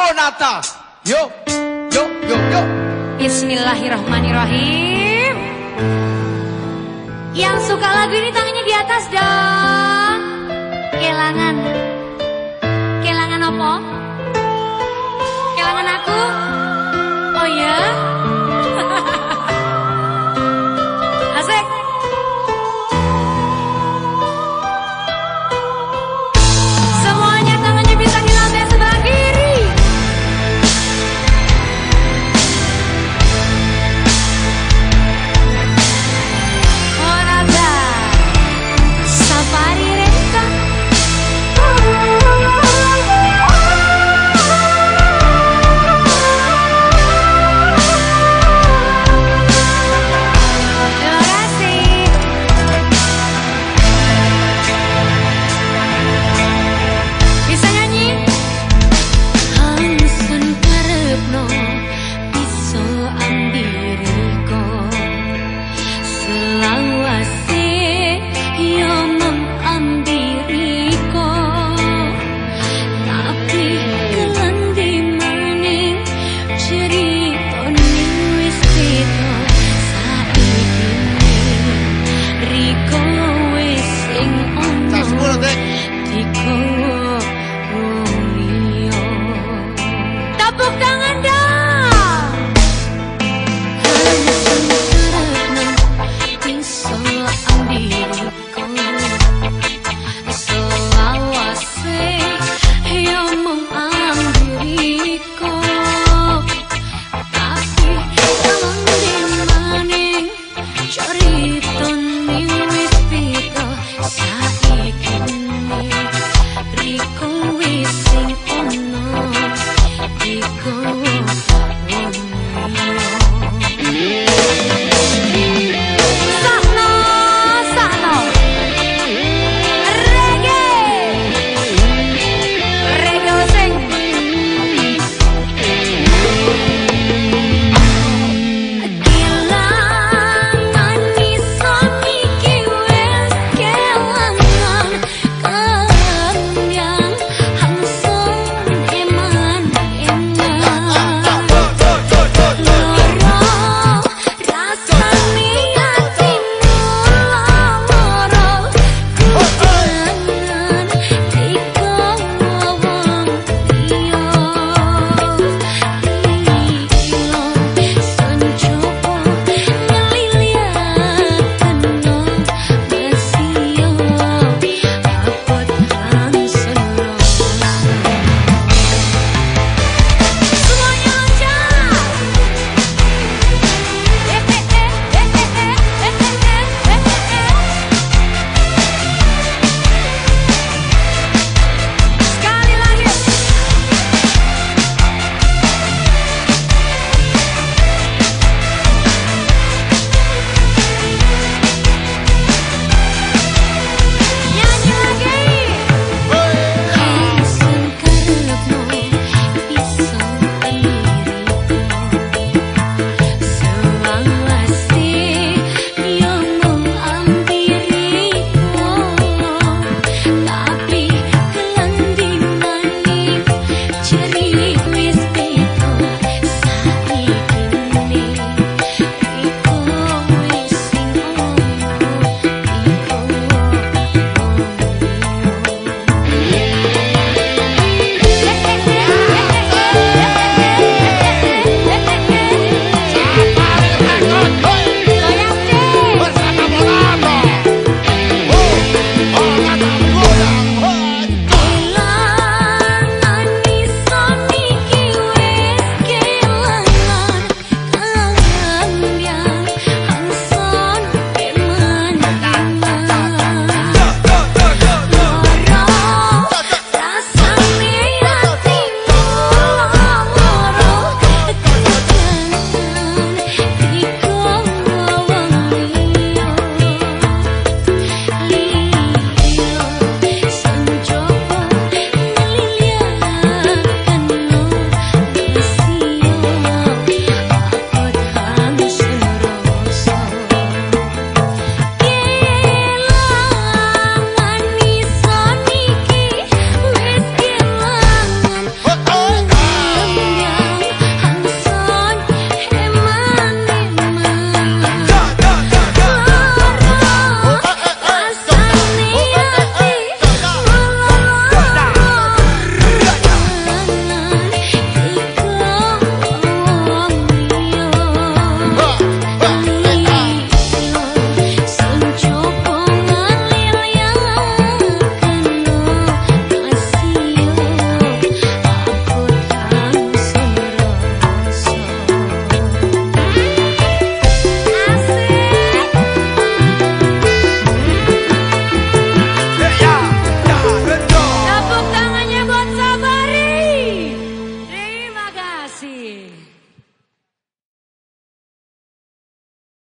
Monata. Yo, yo, yo, yo. Bismillahirrahmanirrahim. Yang suka lagu ini tangannya di atas dong. Kelangan. Kelangan apa? Kelangan aku.